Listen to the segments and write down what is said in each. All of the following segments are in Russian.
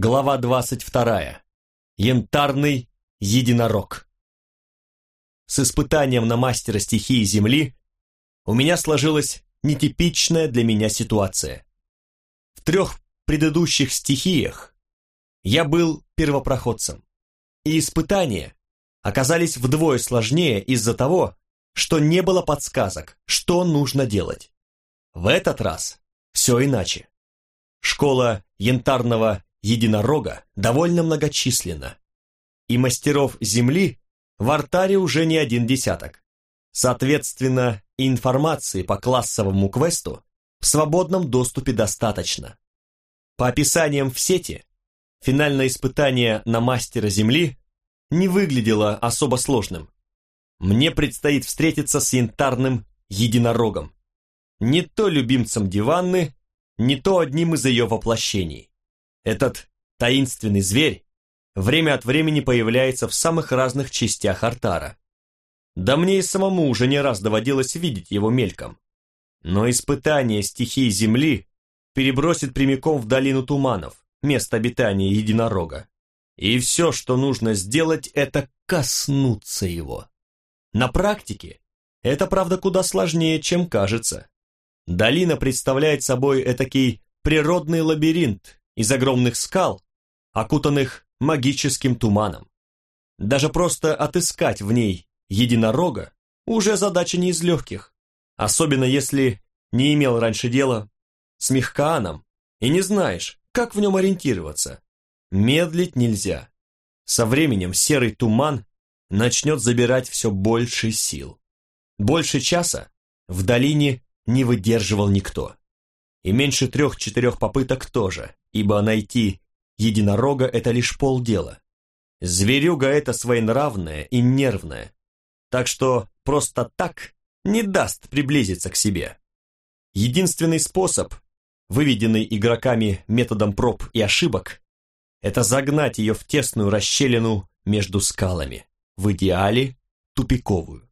Глава 22. Янтарный единорог. С испытанием на мастера стихии Земли у меня сложилась нетипичная для меня ситуация. В трех предыдущих стихиях я был первопроходцем, и испытания оказались вдвое сложнее из-за того, что не было подсказок, что нужно делать. В этот раз все иначе. Школа янтарного единорога довольно многочисленна, и мастеров земли в артаре уже не один десяток. Соответственно, информации по классовому квесту в свободном доступе достаточно. По описаниям в сети, финальное испытание на мастера Земли не выглядело особо сложным. Мне предстоит встретиться с янтарным единорогом. Не то любимцем диванны, не то одним из ее воплощений. Этот таинственный зверь время от времени появляется в самых разных частях Артара. Да мне и самому уже не раз доводилось видеть его мельком. Но испытание стихии Земли перебросит прямиком в долину туманов, место обитания единорога. И все, что нужно сделать, это коснуться его. На практике это, правда, куда сложнее, чем кажется. Долина представляет собой этакий природный лабиринт из огромных скал, окутанных магическим туманом. Даже просто отыскать в ней единорога уже задача не из легких, особенно если не имел раньше дела с Мехкааном и не знаешь, как в нем ориентироваться. Медлить нельзя. Со временем серый туман начнет забирать все больше сил. Больше часа в долине не выдерживал никто. И меньше трех-четырех попыток тоже, ибо найти единорога – это лишь полдела. Зверюга это своенравная и нервная, так что просто так не даст приблизиться к себе. Единственный способ, выведенный игроками методом проб и ошибок, это загнать ее в тесную расщелину между скалами, в идеале тупиковую.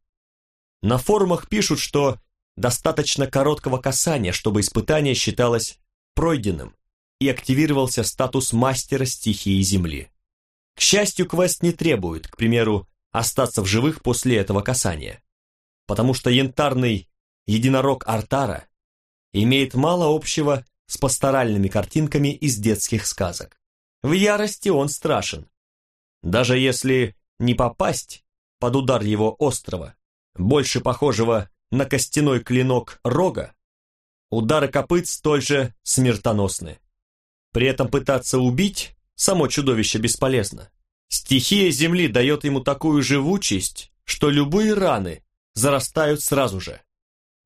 На форумах пишут, что достаточно короткого касания, чтобы испытание считалось пройденным, и активировался статус мастера стихии Земли. К счастью, квест не требует, к примеру, остаться в живых после этого касания, потому что янтарный единорог Артара имеет мало общего с пасторальными картинками из детских сказок. В ярости он страшен. Даже если не попасть под удар его острова, больше похожего на костяной клинок рога, удары копыт столь же смертоносны. При этом пытаться убить само чудовище бесполезно. Стихия земли дает ему такую живучесть, что любые раны зарастают сразу же.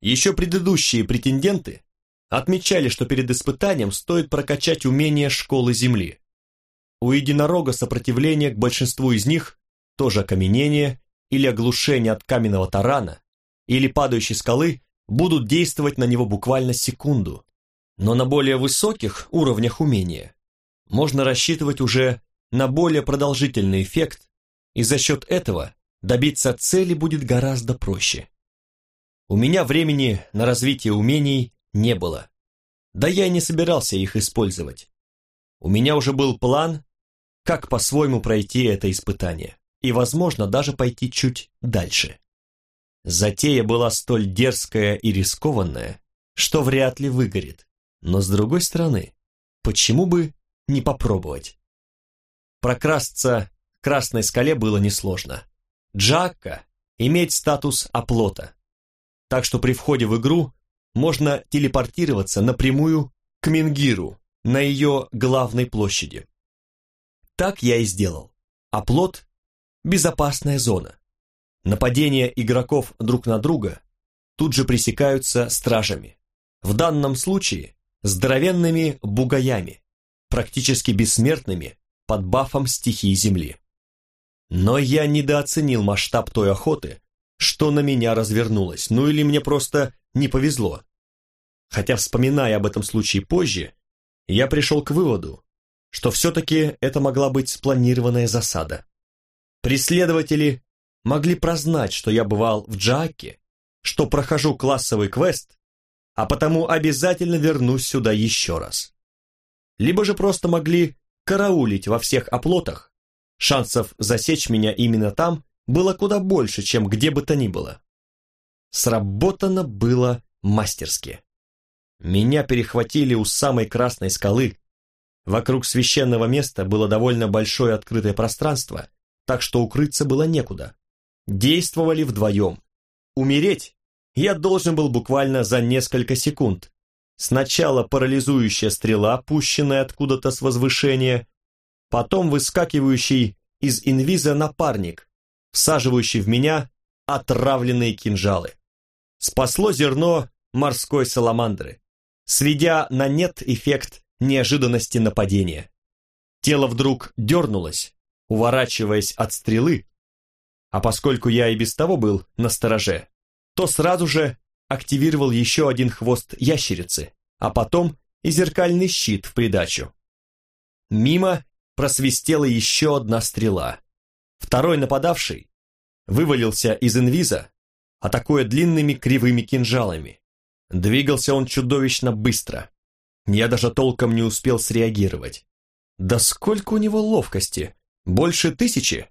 Еще предыдущие претенденты отмечали, что перед испытанием стоит прокачать умения школы земли. У единорога сопротивление к большинству из них тоже окаменение или оглушение от каменного тарана или падающей скалы будут действовать на него буквально секунду. Но на более высоких уровнях умения можно рассчитывать уже на более продолжительный эффект, и за счет этого добиться цели будет гораздо проще. У меня времени на развитие умений не было, да я и не собирался их использовать. У меня уже был план, как по-своему пройти это испытание, и, возможно, даже пойти чуть дальше. Затея была столь дерзкая и рискованная, что вряд ли выгорит. Но с другой стороны, почему бы не попробовать? Прокрасться к Красной скале было несложно. Джакка имеет статус оплота, так что при входе в игру можно телепортироваться напрямую к Мингиру на ее главной площади. Так я и сделал. Оплот – безопасная зона. Нападения игроков друг на друга тут же пресекаются стражами. В данном случае здоровенными бугаями, практически бессмертными под бафом стихии Земли. Но я недооценил масштаб той охоты, что на меня развернулось, ну или мне просто не повезло. Хотя, вспоминая об этом случае позже, я пришел к выводу, что все-таки это могла быть спланированная засада. Преследователи могли прознать, что я бывал в Джааке, что прохожу классовый квест, а потому обязательно вернусь сюда еще раз. Либо же просто могли караулить во всех оплотах, шансов засечь меня именно там было куда больше, чем где бы то ни было. Сработано было мастерски. Меня перехватили у самой красной скалы. Вокруг священного места было довольно большое открытое пространство, так что укрыться было некуда. Действовали вдвоем. Умереть я должен был буквально за несколько секунд. Сначала парализующая стрела, пущенная откуда-то с возвышения, потом выскакивающий из инвиза напарник, всаживающий в меня отравленные кинжалы. Спасло зерно морской саламандры сведя на нет эффект неожиданности нападения. Тело вдруг дернулось, уворачиваясь от стрелы, а поскольку я и без того был на стороже, то сразу же активировал еще один хвост ящерицы, а потом и зеркальный щит в придачу. Мимо просвистела еще одна стрела. Второй нападавший вывалился из инвиза, атакуя длинными кривыми кинжалами. Двигался он чудовищно быстро. Я даже толком не успел среагировать. Да сколько у него ловкости? Больше тысячи?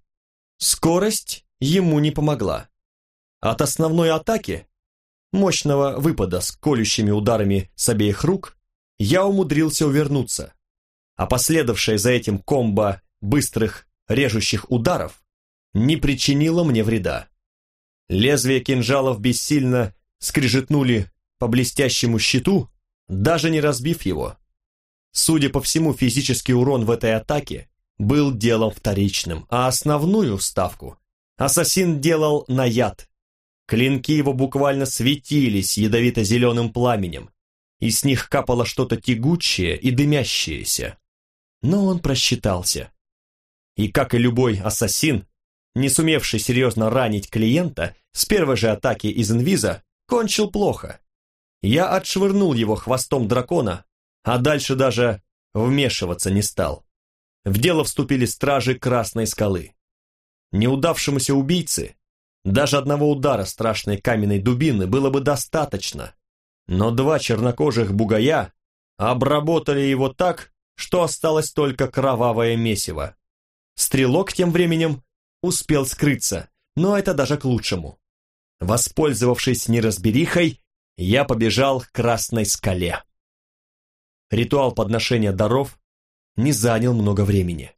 Скорость ему не помогла. От основной атаки, мощного выпада с колющими ударами с обеих рук, я умудрился увернуться, а последовавшая за этим комбо быстрых режущих ударов не причинило мне вреда. Лезвия кинжалов бессильно скрижетнули по блестящему щиту, даже не разбив его. Судя по всему, физический урон в этой атаке был делом вторичным, а основную ставку ассасин делал на яд. Клинки его буквально светились ядовито-зеленым пламенем, и с них капало что-то тягучее и дымящееся. Но он просчитался. И как и любой ассасин, не сумевший серьезно ранить клиента, с первой же атаки из инвиза кончил плохо. Я отшвырнул его хвостом дракона, а дальше даже вмешиваться не стал. В дело вступили стражи Красной скалы. Неудавшемуся убийце даже одного удара страшной каменной дубины было бы достаточно, но два чернокожих бугая обработали его так, что осталось только кровавое месиво. Стрелок тем временем успел скрыться, но это даже к лучшему. Воспользовавшись неразберихой, я побежал к Красной скале. Ритуал подношения даров не занял много времени.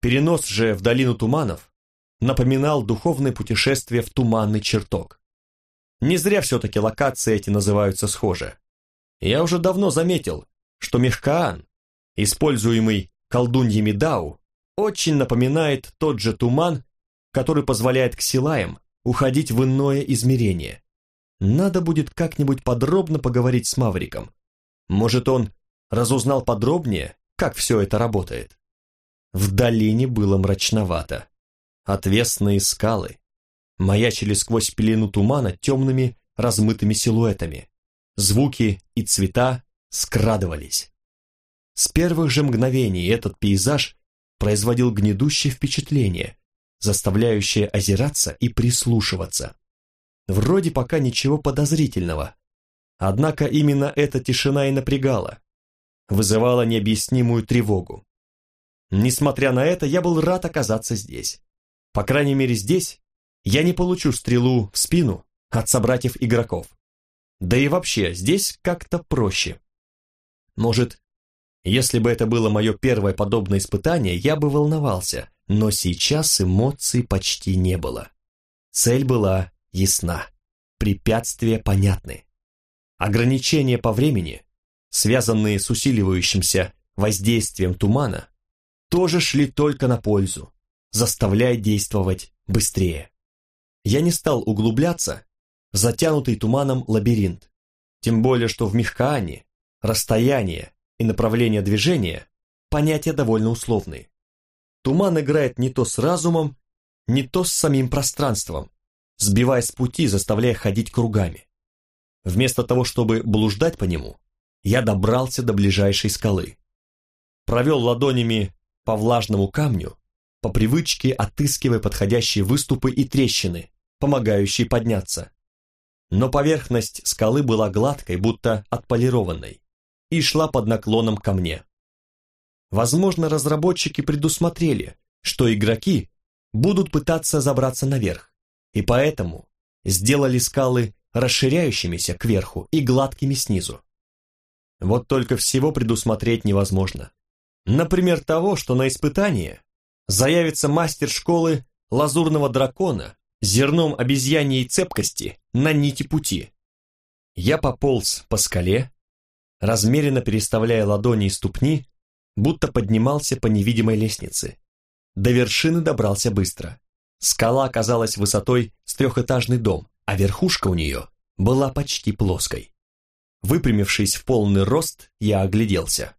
Перенос же в долину туманов напоминал духовное путешествие в туманный чертог. Не зря все-таки локации эти называются схожи. Я уже давно заметил, что Мехкаан, используемый колдуньями Дау, очень напоминает тот же туман, который позволяет ксилаям уходить в иное измерение. Надо будет как-нибудь подробно поговорить с Мавриком. Может, он разузнал подробнее, как все это работает. В долине было мрачновато. Отвесные скалы маячили сквозь пелену тумана темными размытыми силуэтами. Звуки и цвета скрадывались. С первых же мгновений этот пейзаж производил гнедущее впечатление, заставляющее озираться и прислушиваться. Вроде пока ничего подозрительного. Однако именно эта тишина и напрягала, вызывала необъяснимую тревогу. Несмотря на это, я был рад оказаться здесь. По крайней мере здесь я не получу стрелу в спину от собратьев игроков. Да и вообще, здесь как-то проще. Может, если бы это было мое первое подобное испытание, я бы волновался, но сейчас эмоций почти не было. Цель была ясна, препятствия понятны. Ограничения по времени, связанные с усиливающимся воздействием тумана, тоже шли только на пользу, заставляя действовать быстрее. Я не стал углубляться в затянутый туманом лабиринт, тем более что в Мехкаане расстояние и направление движения понятия довольно условные. Туман играет не то с разумом, не то с самим пространством, сбивая с пути, заставляя ходить кругами. Вместо того, чтобы блуждать по нему, я добрался до ближайшей скалы. Провел ладонями по влажному камню, по привычке отыскивая подходящие выступы и трещины, помогающие подняться. Но поверхность скалы была гладкой, будто отполированной, и шла под наклоном ко мне. Возможно, разработчики предусмотрели, что игроки будут пытаться забраться наверх, и поэтому сделали скалы расширяющимися кверху и гладкими снизу. Вот только всего предусмотреть невозможно. Например, того, что на испытание заявится мастер школы лазурного дракона зерном обезьяньей цепкости на нити пути. Я пополз по скале, размеренно переставляя ладони и ступни, будто поднимался по невидимой лестнице. До вершины добрался быстро. Скала оказалась высотой с трехэтажный дом, а верхушка у нее была почти плоской. Выпрямившись в полный рост, я огляделся.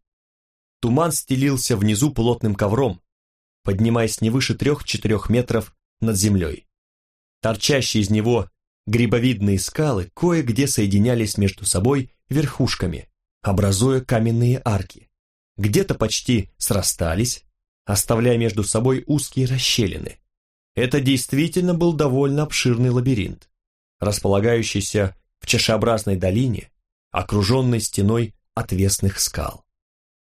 Туман стелился внизу плотным ковром, поднимаясь не выше трех-четырех метров над землей. Торчащие из него грибовидные скалы кое-где соединялись между собой верхушками, образуя каменные арки. Где-то почти срастались, оставляя между собой узкие расщелины. Это действительно был довольно обширный лабиринт, располагающийся в чашеобразной долине, окруженной стеной отвесных скал.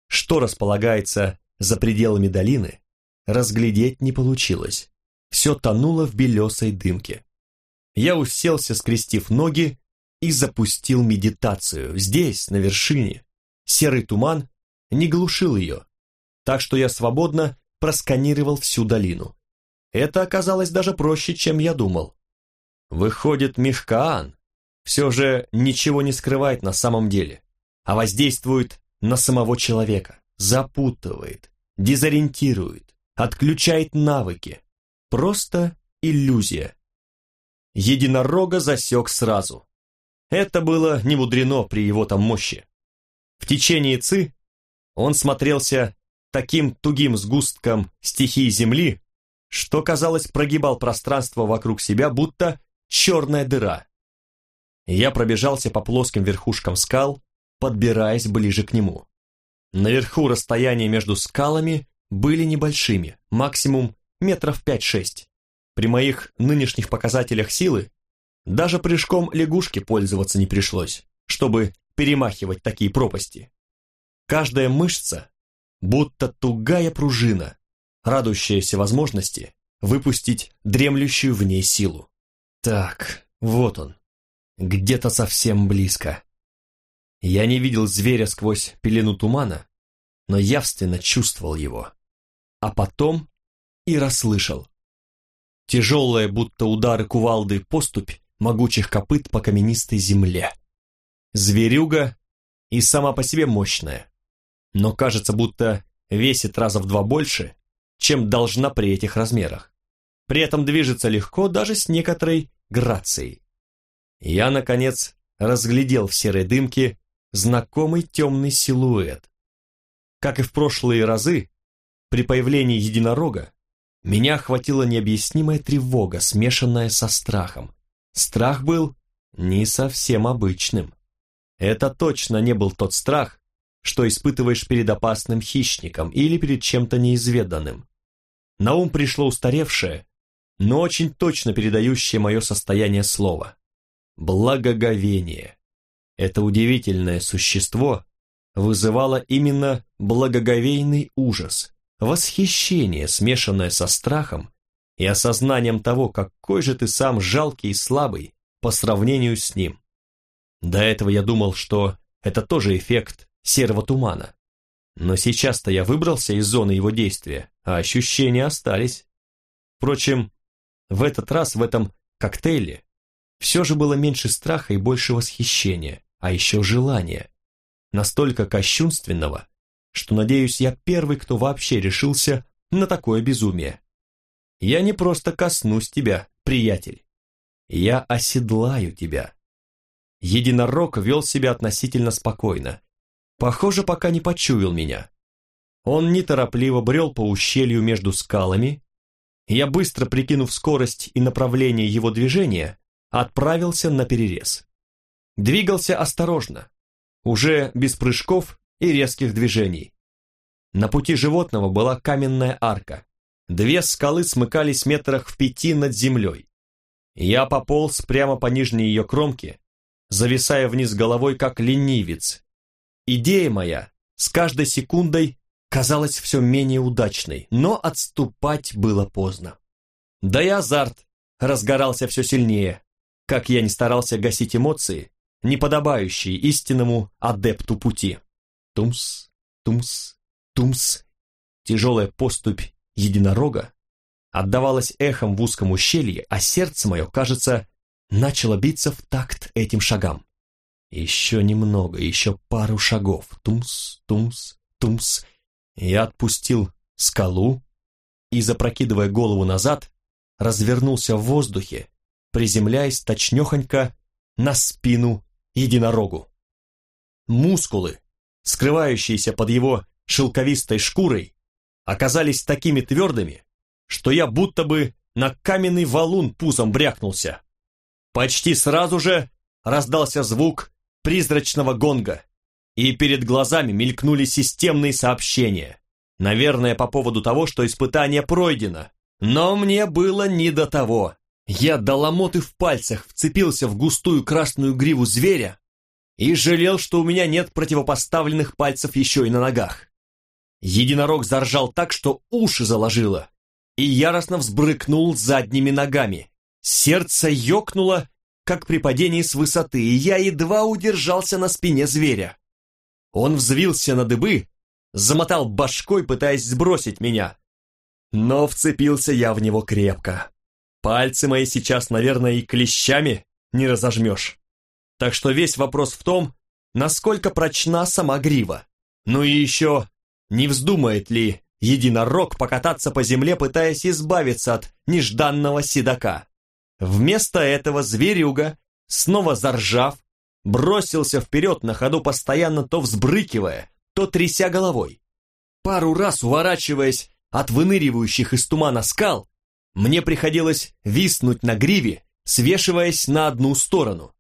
Что располагается за пределами долины, разглядеть не получилось. Все тонуло в белесой дымке. Я уселся, скрестив ноги, и запустил медитацию. Здесь, на вершине, серый туман не глушил ее, так что я свободно просканировал всю долину. Это оказалось даже проще, чем я думал. Выходит, Михкаан все же ничего не скрывает на самом деле, а воздействует на самого человека, запутывает, дезориентирует, отключает навыки. Просто иллюзия. Единорога засек сразу. Это было не мудрено при его там мощи. В течение ци он смотрелся таким тугим сгустком стихии Земли, что, казалось, прогибал пространство вокруг себя, будто черная дыра. Я пробежался по плоским верхушкам скал, подбираясь ближе к нему. Наверху расстояния между скалами были небольшими, максимум метров 5-6. При моих нынешних показателях силы даже прыжком лягушки пользоваться не пришлось, чтобы перемахивать такие пропасти. Каждая мышца будто тугая пружина, радующаяся возможности выпустить дремлющую в ней силу. Так, вот он, где-то совсем близко. Я не видел зверя сквозь пелену тумана, но явственно чувствовал его. А потом и расслышал. Тяжелая, будто удары кувалды, поступь могучих копыт по каменистой земле. Зверюга и сама по себе мощная, но кажется, будто весит раза в два больше, чем должна при этих размерах. При этом движется легко даже с некоторой грацией. Я, наконец, разглядел в серой дымке знакомый темный силуэт. Как и в прошлые разы, при появлении единорога, меня охватила необъяснимая тревога, смешанная со страхом. Страх был не совсем обычным. Это точно не был тот страх, что испытываешь перед опасным хищником или перед чем-то неизведанным. На ум пришло устаревшее, но очень точно передающее мое состояние слово благоговение. Это удивительное существо вызывало именно благоговейный ужас, восхищение, смешанное со страхом и осознанием того, какой же ты сам жалкий и слабый по сравнению с ним. До этого я думал, что это тоже эффект серого тумана. Но сейчас-то я выбрался из зоны его действия, а ощущения остались. Впрочем, в этот раз в этом коктейле все же было меньше страха и больше восхищения, а еще желания. Настолько кощунственного, что, надеюсь, я первый, кто вообще решился на такое безумие. Я не просто коснусь тебя, приятель. Я оседлаю тебя. Единорог вел себя относительно спокойно. Похоже, пока не почуял меня. Он неторопливо брел по ущелью между скалами. Я, быстро прикинув скорость и направление его движения, отправился на перерез. Двигался осторожно, уже без прыжков и резких движений. На пути животного была каменная арка. Две скалы смыкались метрах в пяти над землей. Я пополз прямо по нижней ее кромке, зависая вниз головой, как ленивец. Идея моя с каждой секундой казалась все менее удачной, но отступать было поздно. Да и азарт разгорался все сильнее, как я не старался гасить эмоции, не подобающие истинному адепту пути. Тумс, тумс, тумс. Тяжелая поступь единорога отдавалась эхом в узком ущелье, а сердце мое, кажется, начало биться в такт этим шагам. Еще немного, еще пару шагов. Тумс, тумс, тумс. Я отпустил скалу и, запрокидывая голову назад, развернулся в воздухе, приземляясь точнехонько на спину единорогу. Мускулы, скрывающиеся под его шелковистой шкурой, оказались такими твердыми, что я будто бы на каменный валун пузом брякнулся. Почти сразу же раздался звук призрачного гонга, и перед глазами мелькнули системные сообщения. Наверное, по поводу того, что испытание пройдено. Но мне было не до того. Я до ломоты в пальцах вцепился в густую красную гриву зверя и жалел, что у меня нет противопоставленных пальцев еще и на ногах. Единорог заржал так, что уши заложило, и яростно взбрыкнул задними ногами. Сердце ёкнуло, как при падении с высоты, и я едва удержался на спине зверя. Он взвился на дыбы, замотал башкой, пытаясь сбросить меня. Но вцепился я в него крепко. Пальцы мои сейчас, наверное, и клещами не разожмешь. Так что весь вопрос в том, насколько прочна сама грива. Ну и еще, не вздумает ли единорог покататься по земле, пытаясь избавиться от нежданного седока. Вместо этого зверюга, снова заржав, бросился вперед на ходу, постоянно то взбрыкивая, то тряся головой. Пару раз уворачиваясь от выныривающих из тумана скал, мне приходилось виснуть на гриве, свешиваясь на одну сторону.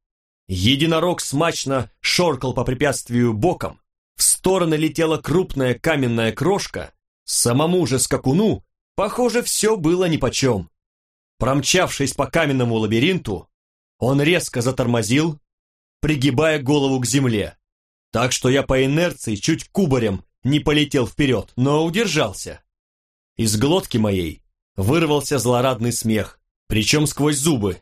Единорог смачно шоркал по препятствию боком, в стороны летела крупная каменная крошка, самому же скакуну, похоже, все было нипочем. Промчавшись по каменному лабиринту, он резко затормозил, пригибая голову к земле, так что я по инерции чуть кубарем не полетел вперед, но удержался. Из глотки моей вырвался злорадный смех, причем сквозь зубы.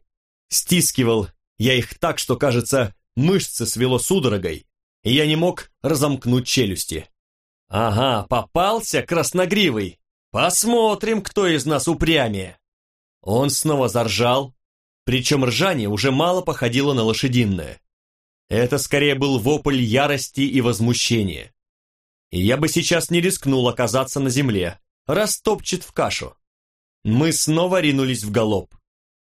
Стискивал я их так, что, кажется, мышцы свело судорогой, и я не мог разомкнуть челюсти. «Ага, попался красногривый! Посмотрим, кто из нас упрямее!» Он снова заржал, причем ржание уже мало походило на лошадиное. Это скорее был вопль ярости и возмущения. Я бы сейчас не рискнул оказаться на земле, растопчет в кашу. Мы снова ринулись в галоп,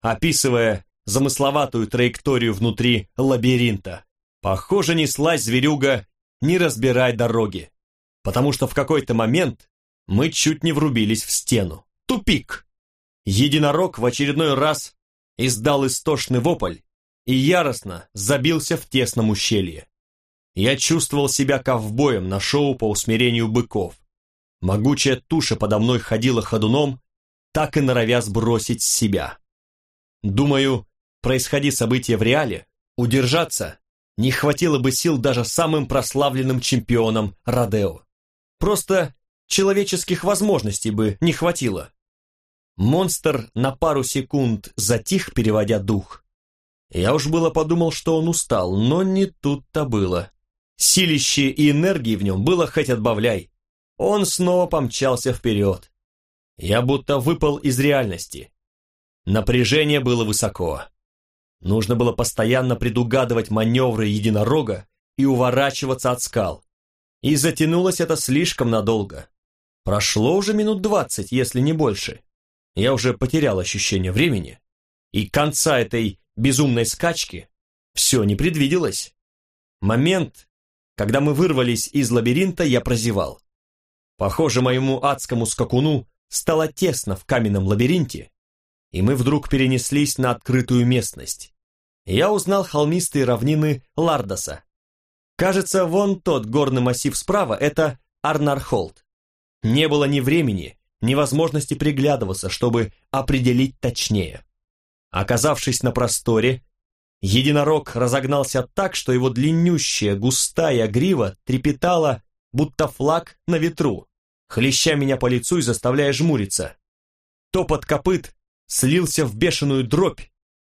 описывая замысловатую траекторию внутри лабиринта. Похоже, неслась зверюга, не разбирай дороги, потому что в какой-то момент мы чуть не врубились в стену. Тупик! Единорог в очередной раз издал истошный вопль и яростно забился в тесном ущелье. Я чувствовал себя ковбоем на шоу по усмирению быков. Могучая туша подо мной ходила ходуном, так и норовя сбросить с себя. Думаю, происходи события в реале, удержаться не хватило бы сил даже самым прославленным чемпионам Родео. Просто человеческих возможностей бы не хватило. Монстр на пару секунд затих, переводя дух. Я уж было подумал, что он устал, но не тут-то было. Силище и энергии в нем было хоть отбавляй. Он снова помчался вперед. Я будто выпал из реальности. Напряжение было высоко. Нужно было постоянно предугадывать маневры единорога и уворачиваться от скал. И затянулось это слишком надолго. Прошло уже минут двадцать, если не больше я уже потерял ощущение времени, и конца этой безумной скачки все не предвиделось. Момент, когда мы вырвались из лабиринта, я прозевал. Похоже, моему адскому скакуну стало тесно в каменном лабиринте, и мы вдруг перенеслись на открытую местность. Я узнал холмистые равнины Лардоса. Кажется, вон тот горный массив справа – это Арнархолд. Не было ни времени, невозможности приглядываться, чтобы определить точнее. Оказавшись на просторе, единорог разогнался так, что его длиннющая густая грива трепетала, будто флаг на ветру. хлеща меня по лицу и заставляя жмуриться. Топот копыт слился в бешеную дробь,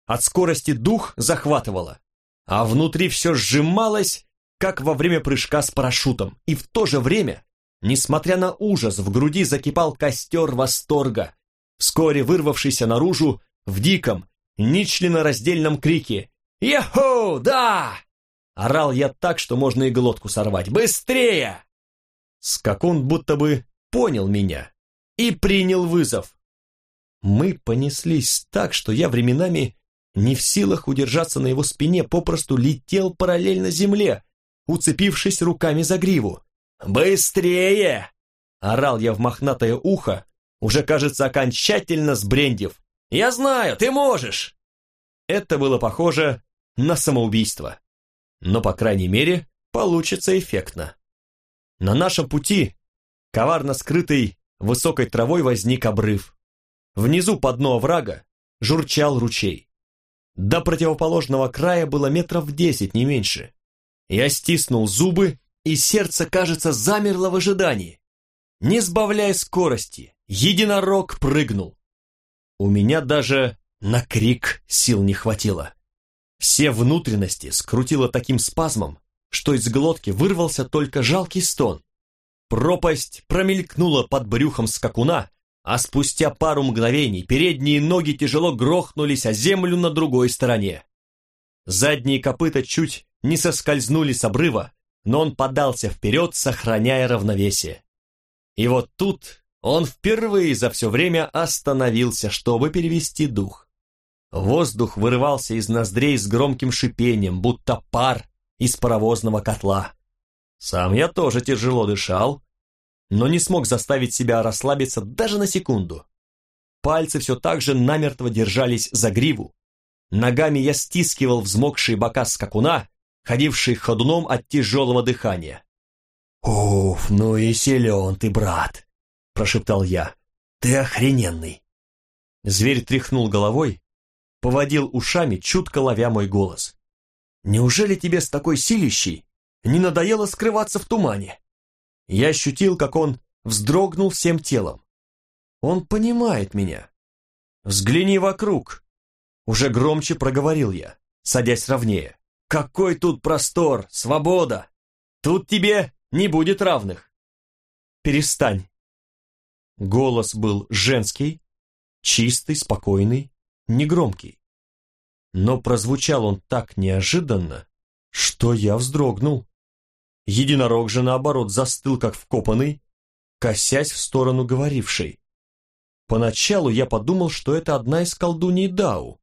от скорости дух захватывало, а внутри все сжималось, как во время прыжка с парашютом, и в то же время, несмотря на ужас, в груди закипал костер восторга, вскоре вырвавшийся наружу в диком, нечленораздельном крике «Яху, да!» Орал я так, что можно и глотку сорвать. «Быстрее!» Скакун будто бы понял меня и принял вызов. Мы понеслись так, что я временами не в силах удержаться на его спине, попросту летел параллельно земле, уцепившись руками за гриву. «Быстрее!» — орал я в мохнатое ухо, уже, кажется, окончательно сбрендив. «Я знаю, ты можешь!» Это было похоже на самоубийство. Но, по крайней мере, получится эффектно. На нашем пути, коварно скрытый высокой травой, возник обрыв. Внизу по дну оврага журчал ручей. До противоположного края было метров десять, не меньше. Я стиснул зубы, и сердце, кажется, замерло в ожидании. Не сбавляя скорости, единорог прыгнул. У меня даже на крик сил не хватило. Все внутренности скрутило таким спазмом, что из глотки вырвался только жалкий стон. Пропасть промелькнула под брюхом скакуна, а спустя пару мгновений передние ноги тяжело грохнулись о землю на другой стороне. Задние копыта чуть не соскользнули с обрыва, но он подался вперед, сохраняя равновесие. И вот тут он впервые за все время остановился, чтобы перевести дух. Воздух вырывался из ноздрей с громким шипением, будто пар из паровозного котла. Сам я тоже тяжело дышал, но не смог заставить себя расслабиться даже на секунду. Пальцы все так же намертво держались за гриву. Ногами я стискивал взмокшие бока скакуна, ходивший ходуном от тяжелого дыхания. «Уф, ну и силен ты, брат!» – прошептал я. «Ты охрененный!» Зверь тряхнул головой, поводил ушами, чутко ловя мой голос. «Неужели тебе с такой силищей не надоело скрываться в тумане?» Я ощутил, как он вздрогнул всем телом. Он понимает меня. «Взгляни вокруг!» Уже громче проговорил я, садясь ровнее. «Какой тут простор, свобода! Тут тебе не будет равных!» «Перестань!» Голос был женский, чистый, спокойный, негромкий. Но прозвучал он так неожиданно, что я вздрогнул. Единорог же, наоборот, застыл, как вкопанный, косясь в сторону говорившей. Поначалу я подумал, что это одна из колдуней Дау.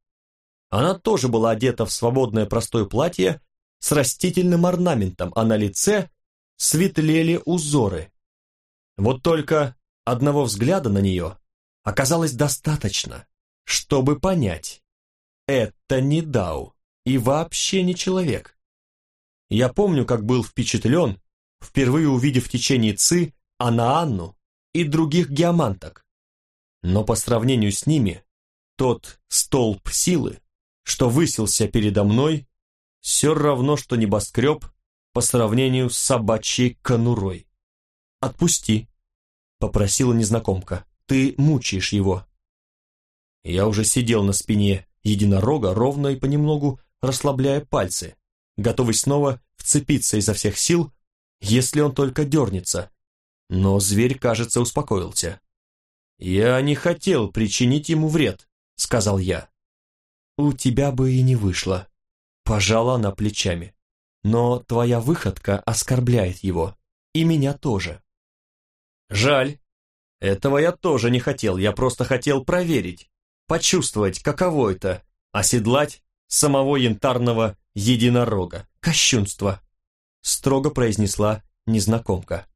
Она тоже была одета в свободное простое платье с растительным орнаментом, а на лице светлели узоры. Вот только одного взгляда на нее оказалось достаточно, чтобы понять. Это не Дау и вообще не человек. Я помню, как был впечатлен, впервые увидев в течение Ци Анаанну и других геоманток. Но по сравнению с ними, тот столб силы, что высился передо мной, все равно, что небоскреб по сравнению с собачьей конурой. «Отпусти», — попросила незнакомка, — «ты мучаешь его». Я уже сидел на спине единорога, ровно и понемногу расслабляя пальцы, готовый снова вцепиться изо всех сил, если он только дернется. Но зверь, кажется, успокоился. «Я не хотел причинить ему вред», — сказал я. «У тебя бы и не вышло», — пожала она плечами. «Но твоя выходка оскорбляет его, и меня тоже». «Жаль. Этого я тоже не хотел, я просто хотел проверить, почувствовать, каково это — оседлать самого янтарного единорога. Кощунство!» Строго произнесла незнакомка.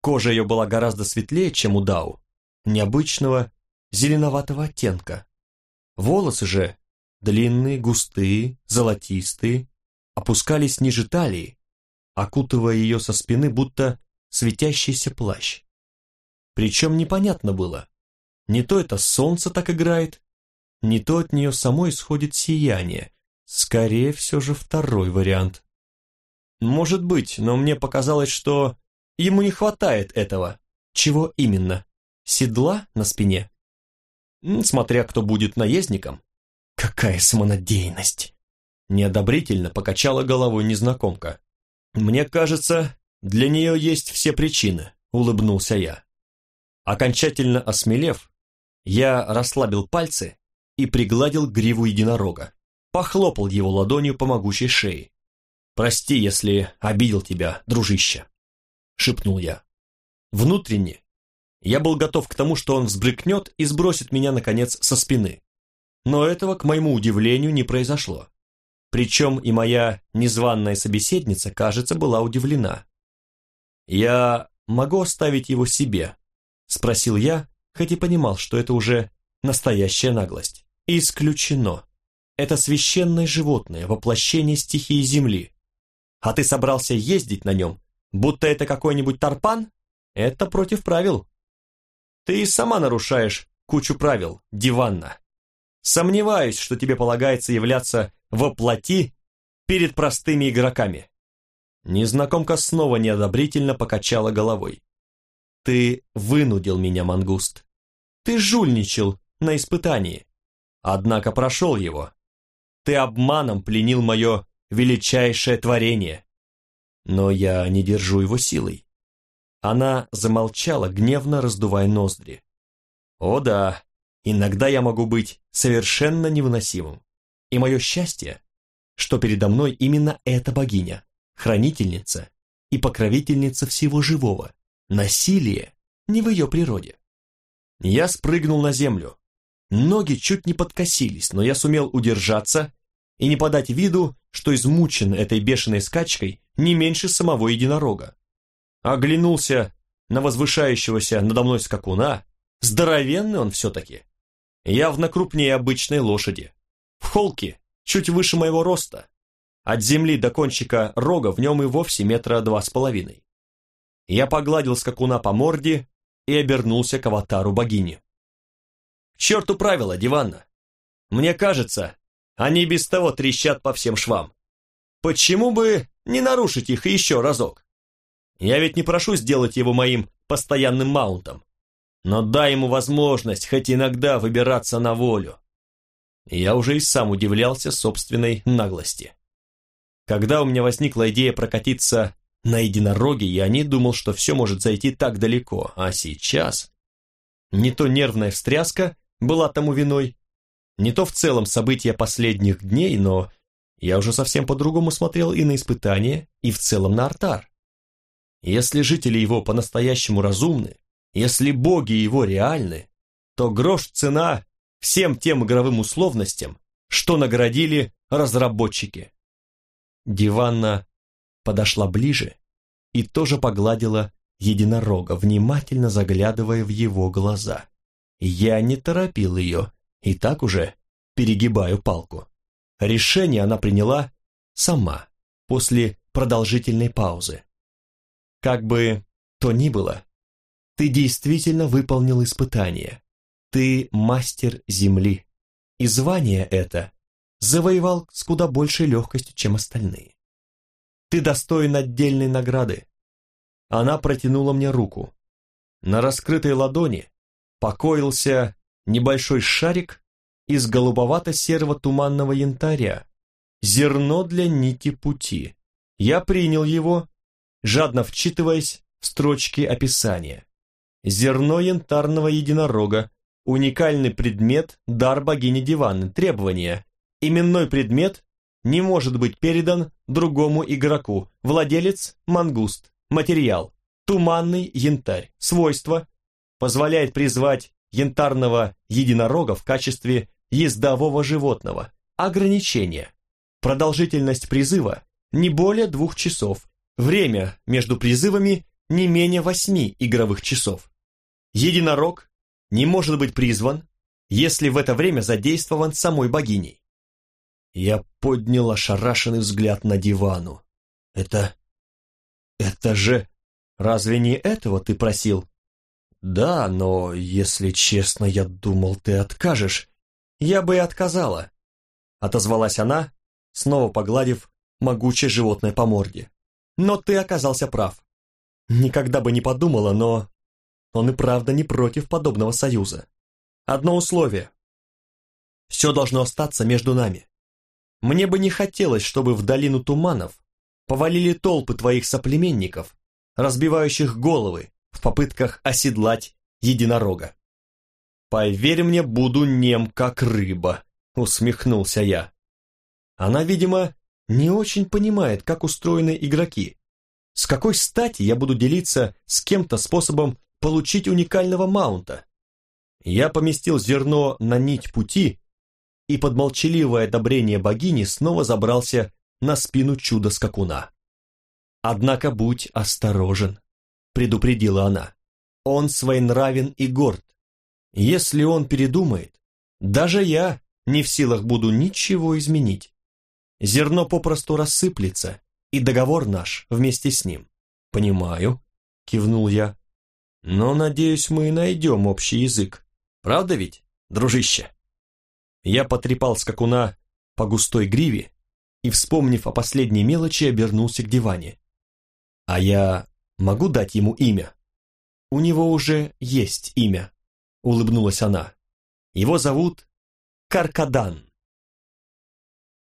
Кожа ее была гораздо светлее, чем у Дау, необычного зеленоватого оттенка. Волосы же, длинные, густые, золотистые, опускались ниже талии, окутывая ее со спины, будто светящийся плащ. Причем непонятно было, не то это солнце так играет, не то от нее самой исходит сияние, Скорее все же второй вариант. Может быть, но мне показалось, что ему не хватает этого, Чего именно? Седла на спине? Смотря кто будет наездником. Какая самонадеянность! Неодобрительно покачала головой незнакомка. Мне кажется, для нее есть все причины, улыбнулся я. Окончательно осмелев, я расслабил пальцы и пригладил гриву единорога, похлопал его ладонью по могучей шее. «Прости, если обидел тебя, дружище», — шепнул я. Внутренне я был готов к тому, что он взбрыкнет и сбросит меня, наконец, со спины. Но этого, к моему удивлению, не произошло. Причем и моя незваная собеседница, кажется, была удивлена. «Я могу оставить его себе?» — спросил я, хоть и понимал, что это уже настоящая наглость. «Исключено. Это священное животное, воплощение стихии Земли. А ты собрался ездить на нем, будто это какой-нибудь тарпан? Это против правил». «Ты и сама нарушаешь кучу правил, диванна. Сомневаюсь, что тебе полагается являться воплоти перед простыми игроками». Незнакомка снова неодобрительно покачала головой. Ты вынудил меня, мангуст. Ты жульничал на испытании. Однако прошел его. Ты обманом пленил мое величайшее творение. Но я не держу его силой. Она замолчала, гневно раздувая ноздри. О да, иногда я могу быть совершенно невыносимым. И мое счастье, что передо мной именно эта богиня, хранительница и покровительница всего живого, Насилие не в ее природе. Я спрыгнул на землю. Ноги чуть не подкосились, но я сумел удержаться и не подать виду, что измучен этой бешеной скачкой не меньше самого единорога. Оглянулся на возвышающегося надо мной скакуна, здоровенный он все-таки, явно крупнее обычной лошади. В холке чуть выше моего роста, от земли до кончика рога в нем и вовсе метра два с половиной. Я погладил скакуна по морде и обернулся к аватару богини. К черту правила, диванна. Мне кажется, они без того трещат по всем швам. Почему бы не нарушить их еще разок? Я ведь не прошу сделать его моим постоянным маунтом, но дай ему возможность хоть иногда выбираться на волю. Я уже и сам удивлялся собственной наглости. Когда у меня возникла идея прокатиться на единороге я не думал, что все может зайти так далеко, а сейчас... Не то нервная встряска была тому виной, не то в целом события последних дней, но я уже совсем по-другому смотрел и на испытания, и в целом на артар. Если жители его по-настоящему разумны, если боги его реальны, то грош цена всем тем игровым условностям, что наградили разработчики. Диванна подошла ближе и тоже погладила единорога, внимательно заглядывая в его глаза. Я не торопил ее, и так уже перегибаю палку. Решение она приняла сама, после продолжительной паузы. Как бы то ни было, ты действительно выполнил испытание. Ты мастер Земли, и звание это завоевал с куда большей легкостью, чем остальные. Ты достоин отдельной награды. Она протянула мне руку. На раскрытой ладони покоился небольшой шарик из голубовато-серого туманного янтаря, зерно для нити пути. Я принял его, жадно вчитываясь в строчки описания. Зерно янтарного единорога, уникальный предмет, дар богини Диваны, требования. Именной предмет не может быть передан другому игроку. Владелец – мангуст. Материал – туманный янтарь. Свойство – позволяет призвать янтарного единорога в качестве ездового животного. Ограничение. Продолжительность призыва – не более двух часов. Время между призывами – не менее восьми игровых часов. Единорог не может быть призван, если в это время задействован самой богиней. Я поднял ошарашенный взгляд на дивану. «Это... это же... Разве не этого ты просил?» «Да, но, если честно, я думал, ты откажешь. Я бы и отказала», — отозвалась она, снова погладив могучее животное по морде. «Но ты оказался прав. Никогда бы не подумала, но... он и правда не против подобного союза. Одно условие. Все должно остаться между нами. Мне бы не хотелось, чтобы в долину туманов повалили толпы твоих соплеменников, разбивающих головы в попытках оседлать единорога. «Поверь мне, буду нем, как рыба», — усмехнулся я. Она, видимо, не очень понимает, как устроены игроки. С какой стати я буду делиться с кем-то способом получить уникального маунта? Я поместил зерно на нить пути и под молчаливое одобрение богини снова забрался на спину чуда-скакуна. «Однако будь осторожен», — предупредила она. «Он своенравен и горд. Если он передумает, даже я не в силах буду ничего изменить. Зерно попросту рассыплется, и договор наш вместе с ним. Понимаю, кивнул я. Но, надеюсь, мы найдем общий язык. Правда ведь, дружище? Я потрепал скакуна по густой гриве и, вспомнив о последней мелочи, обернулся к диване. А я могу дать ему имя? У него уже есть имя, улыбнулась она. Его зовут Каркадан.